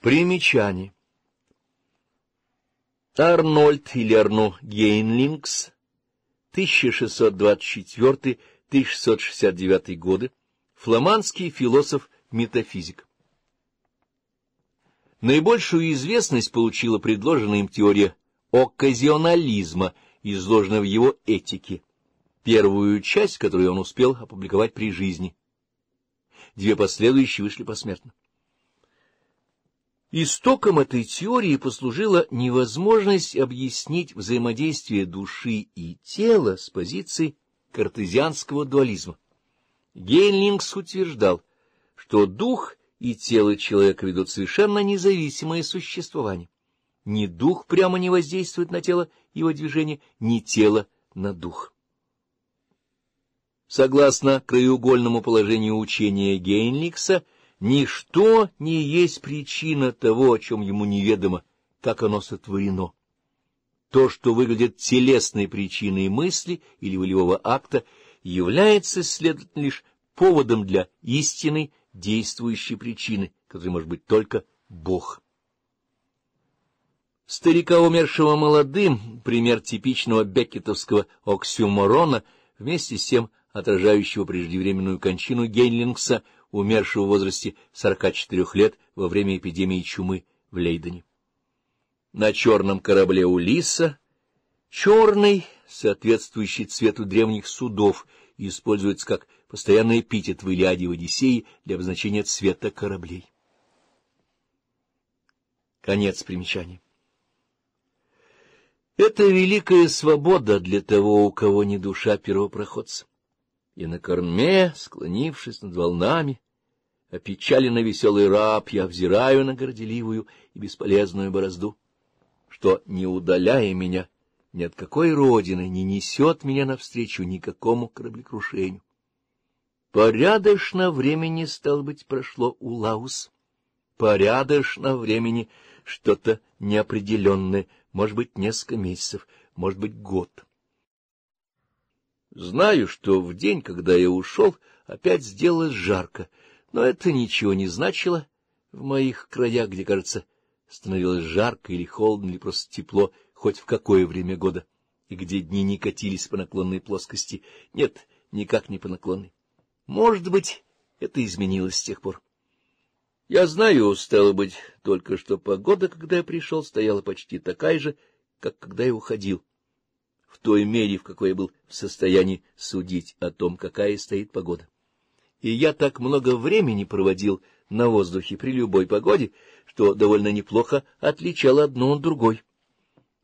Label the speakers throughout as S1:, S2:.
S1: Примечание. Арнольд или Арно Гейнлингс, 1624-1669 годы, фламандский философ-метафизик. Наибольшую известность получила предложенная им теория оказионализма, изложенная в его «Этике», первую часть, которую он успел опубликовать при жизни. Две последующие вышли посмертно. Истоком этой теории послужила невозможность объяснить взаимодействие души и тела с позиции картезианского дуализма. Гейнлингс утверждал, что дух и тело человека ведут совершенно независимое существование. Ни дух прямо не воздействует на тело его движение, ни тело на дух. Согласно краеугольному положению учения Гейнликса, Ничто не есть причина того, о чем ему неведомо, как оно сотворено. То, что выглядит телесной причиной мысли или волевого акта, является, следовательно, лишь поводом для истинной действующей причины, которой может быть только Бог. Старика, умершего молодым, пример типичного беккетовского оксюморона, вместе с тем отражающего преждевременную кончину Гейнлингса – умершего в возрасте 44 лет во время эпидемии чумы в Лейдене. На черном корабле Улиса черный, соответствующий цвету древних судов, используется как постоянный эпитет в Илиаде и Одиссее для обозначения цвета кораблей. Конец примечания. Это великая свобода для того, у кого не душа первопроходца и на корме, склонившись над волнами, опечаленно веселый раб, я взираю на горделивую и бесполезную борозду, что, не удаляя меня, ни от какой родины не несет меня навстречу никакому кораблекрушению. Порядочно времени, стало быть, прошло у Лаус. Порядочно времени что-то неопределенное, может быть, несколько месяцев, может быть, год. Знаю, что в день, когда я ушел, опять сделалось жарко, но это ничего не значило в моих краях, где, кажется, становилось жарко или холодно, или просто тепло, хоть в какое время года, и где дни не катились по наклонной плоскости. Нет, никак не по наклонной. Может быть, это изменилось с тех пор. Я знаю, стало быть, только что погода, когда я пришел, стояла почти такая же, как когда я уходил в той мере, в какой я был в состоянии судить о том, какая стоит погода. И я так много времени проводил на воздухе при любой погоде, что довольно неплохо отличал одно от другой.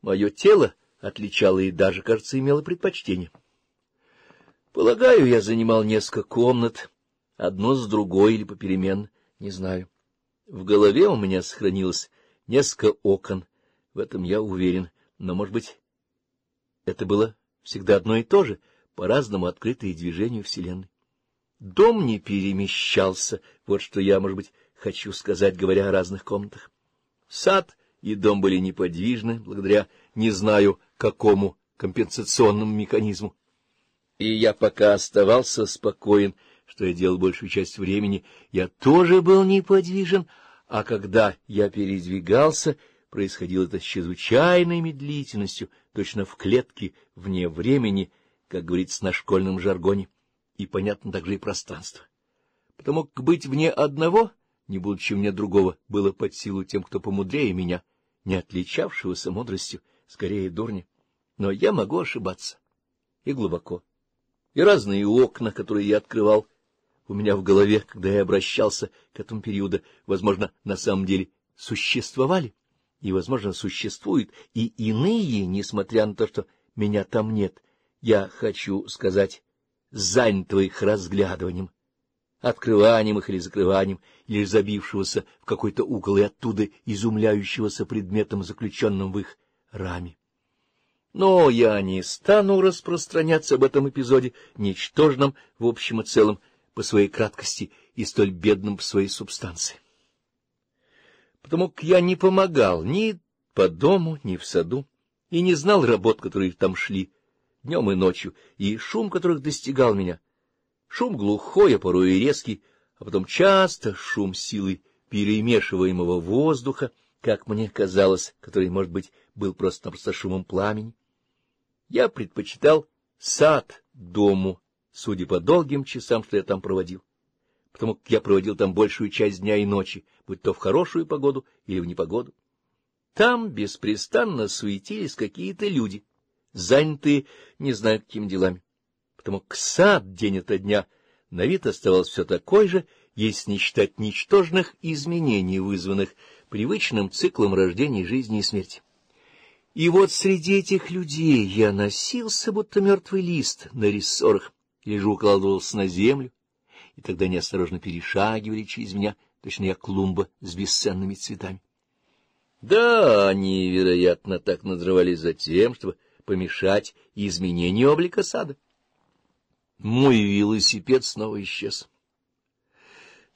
S1: Мое тело отличало и даже, кажется, имело предпочтение. Полагаю, я занимал несколько комнат, одно с другой или поперемен, не знаю. В голове у меня сохранилось несколько окон, в этом я уверен, но, может быть, это было всегда одно и то же, по-разному открытые движению Вселенной. Дом не перемещался, вот что я, может быть, хочу сказать, говоря о разных комнатах. Сад и дом были неподвижны, благодаря не знаю какому компенсационному механизму. И я пока оставался спокоен, что я делал большую часть времени, я тоже был неподвижен, а когда я передвигался, происходило это с чрезвычайной медлительностью — точно в клетке, вне времени, как говорится на школьном жаргоне, и понятно также и пространство. Потому как быть вне одного, не будучи вне другого, было под силу тем, кто помудрее меня, не отличавшегося мудростью, скорее дурни. Но я могу ошибаться. И глубоко. И разные окна, которые я открывал у меня в голове, когда я обращался к этому периоду, возможно, на самом деле существовали и, возможно, существуют, и иные, несмотря на то, что меня там нет. Я хочу сказать, занятого их разглядыванием, открыванием их или закрыванием, или забившегося в какой-то угол и оттуда изумляющегося предметом, заключенным в их раме. Но я не стану распространяться об этом эпизоде, ничтожном в общем и целом по своей краткости и столь бедном по своей субстанции потому как я не помогал ни по дому, ни в саду, и не знал работ, которые там шли днем и ночью, и шум которых достигал меня. Шум глухой, а порой и резкий, а потом часто шум силы перемешиваемого воздуха, как мне казалось, который, может быть, был просто-просто шумом пламени. Я предпочитал сад дому, судя по долгим часам, что я там проводил, потому как я проводил там большую часть дня и ночи, будь то в хорошую погоду или в непогоду. Там беспрестанно суетились какие-то люди, занятые не знаю какими делами. Потому к сад день ото дня на вид оставался все такой же, если не считать ничтожных изменений, вызванных привычным циклом рождения, жизни и смерти. И вот среди этих людей я носился, будто мертвый лист на рессорах, или же укладывался на землю, и тогда неосторожно перешагивали через меня — точнее клумба с бесценными цветами. Да, они, вероятно, так надрывались за тем, чтобы помешать изменению облика сада. Мой велосипед снова исчез.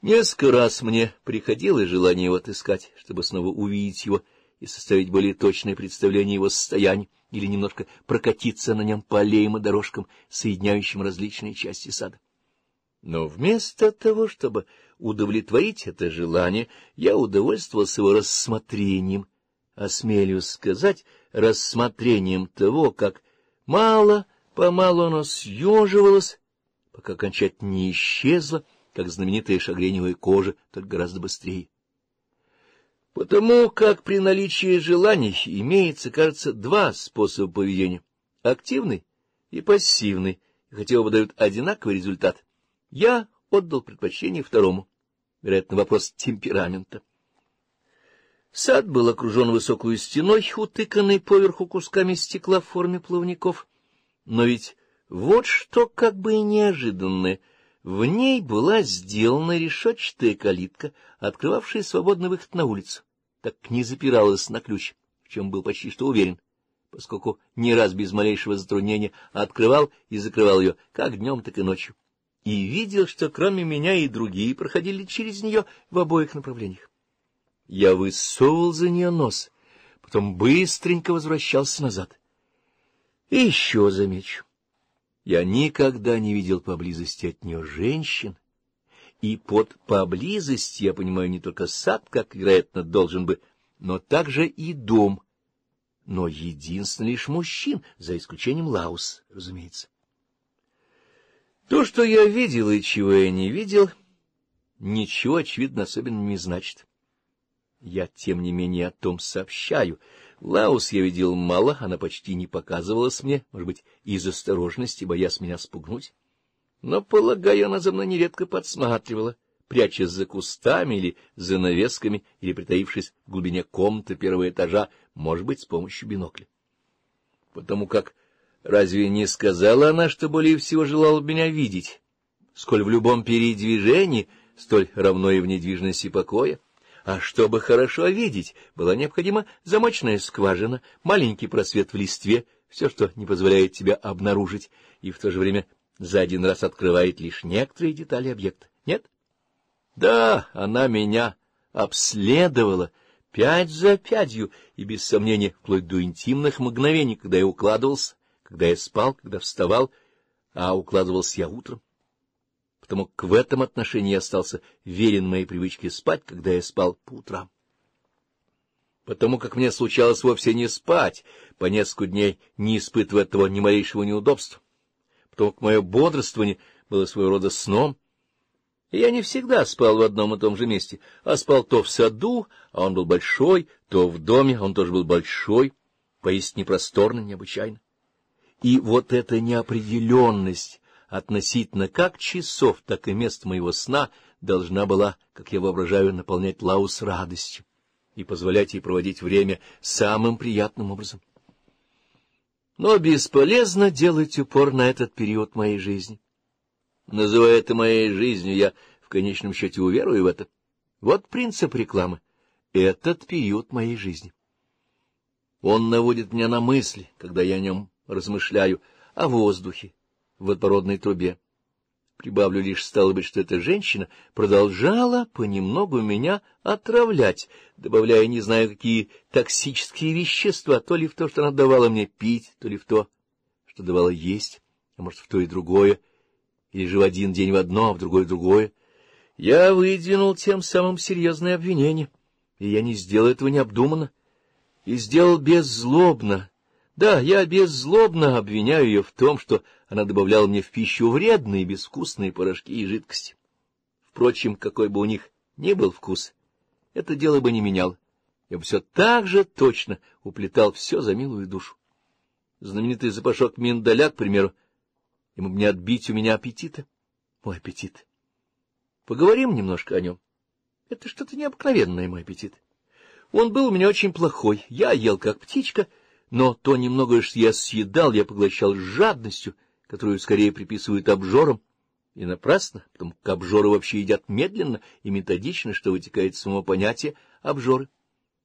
S1: Несколько раз мне приходило желание его отыскать, чтобы снова увидеть его и составить более точное представление его состояния или немножко прокатиться на нем по аллеям и дорожкам, соединяющим различные части сада. Но вместо того, чтобы удовлетворить это желание, я удовольствовался его рассмотрением, осмелюсь сказать, рассмотрением того, как мало-помалу оно съеживалось, пока кончать не исчезло, как знаменитая шагреневая кожа, только гораздо быстрее. Потому как при наличии желаний имеется, кажется, два способа поведения — активный и пассивный, хотя оба дают одинаковый результат — я отдал предпочтение второму, вероятно, вопрос темперамента. Сад был окружен высокой стеной, утыканной поверху кусками стекла в форме плавников. Но ведь вот что как бы и неожиданное. В ней была сделана решетчатая калитка, открывавшая свободный выход на улицу, так не запиралась на ключ, в чем был почти что уверен, поскольку не раз без малейшего затруднения открывал и закрывал ее как днем, так и ночью и видел, что кроме меня и другие проходили через нее в обоих направлениях. Я высовывал за нее нос, потом быстренько возвращался назад. И еще замечу, я никогда не видел поблизости от нее женщин, и под «поблизости» я понимаю не только сад, как, вероятно, должен бы, но также и дом, но единственно лишь мужчин, за исключением Лаус, разумеется. То, что я видел и чего я не видел, ничего, очевидно, особенно не значит. Я, тем не менее, о том сообщаю. Лаус я видел мало, она почти не показывалась мне, может быть, из осторожности, боясь меня спугнуть. Но, полагаю, она за мной нередко подсматривала, прячась за кустами или за навесками, или притаившись в глубине комнаты первого этажа, может быть, с помощью бинокля. Потому как Разве не сказала она, что более всего желала меня видеть? Сколь в любом передвижении, столь равно и в недвижности покоя. А чтобы хорошо видеть, была необходима замочная скважина, маленький просвет в листве, все, что не позволяет тебя обнаружить, и в то же время за один раз открывает лишь некоторые детали объекта. Нет? Да, она меня обследовала пять за пятью, и без сомнения вплоть до интимных мгновений, когда я укладывался когда я спал, когда вставал, а укладывался я утром. Потому к в этом отношении я остался верен моей привычке спать, когда я спал по утрам. Потому как мне случалось вовсе не спать, по несколько дней не испытывая того ни малейшего неудобства. Потому как мое бодрствование было своего рода сном, и я не всегда спал в одном и том же месте, а спал то в саду, а он был большой, то в доме, а он тоже был большой, поистине просторно, необычайно. И вот эта неопределенность относительно как часов, так и мест моего сна должна была, как я воображаю, наполнять Лаус радостью и позволять ей проводить время самым приятным образом. Но бесполезно делать упор на этот период моей жизни. Называя это моей жизнью, я в конечном счете уверую в это. Вот принцип рекламы. Этот период моей жизни. Он наводит меня на мысли, когда я о нем размышляю о воздухе в отбородной трубе. Прибавлю лишь, стало быть, что эта женщина продолжала понемногу меня отравлять, добавляя не знаю какие токсические вещества, то ли в то, что она давала мне пить, то ли в то, что давала есть, а может, в то и другое, или же в один день в одно, а в другой другое. Я выдвинул тем самым серьезное обвинение, и я не сделал этого необдуманно, и сделал беззлобно, да, я беззлобно обвиняю ее в том, что она добавляла мне в пищу вредные безвкусные порошки и жидкости. Впрочем, какой бы у них ни был вкус, это дело бы не меняло. Я бы все так же точно уплетал все за милую душу. Знаменитый запашок миндаля, к примеру, ему бы не отбить у меня аппетита. Мой аппетит. Поговорим немножко о нем. Это что-то необыкновенное, мой аппетит. Он был у меня очень плохой. Я ел, как птичка — но то немногое, что я съедал, я поглощал с жадностью, которую скорее приписывают обжорам, и напрасно, потому как обжоры вообще едят медленно и методично, что вытекает само понятие обжоры.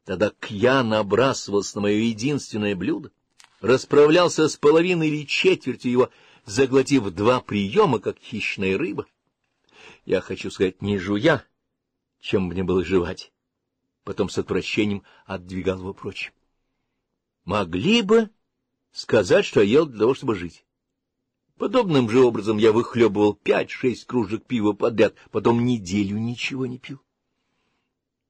S1: Тогда кья набрасывался на мое единственное блюдо, расправлялся с половиной или четвертью его, заглотив два приема, как хищная рыба. Я хочу сказать, не жуя, чем мне было жевать. Потом с отвращением отдвигал его прочь могли бы сказать, что ел для того, чтобы жить. Подобным же образом я выхлебывал пять-шесть кружек пива подряд, потом неделю ничего не пил.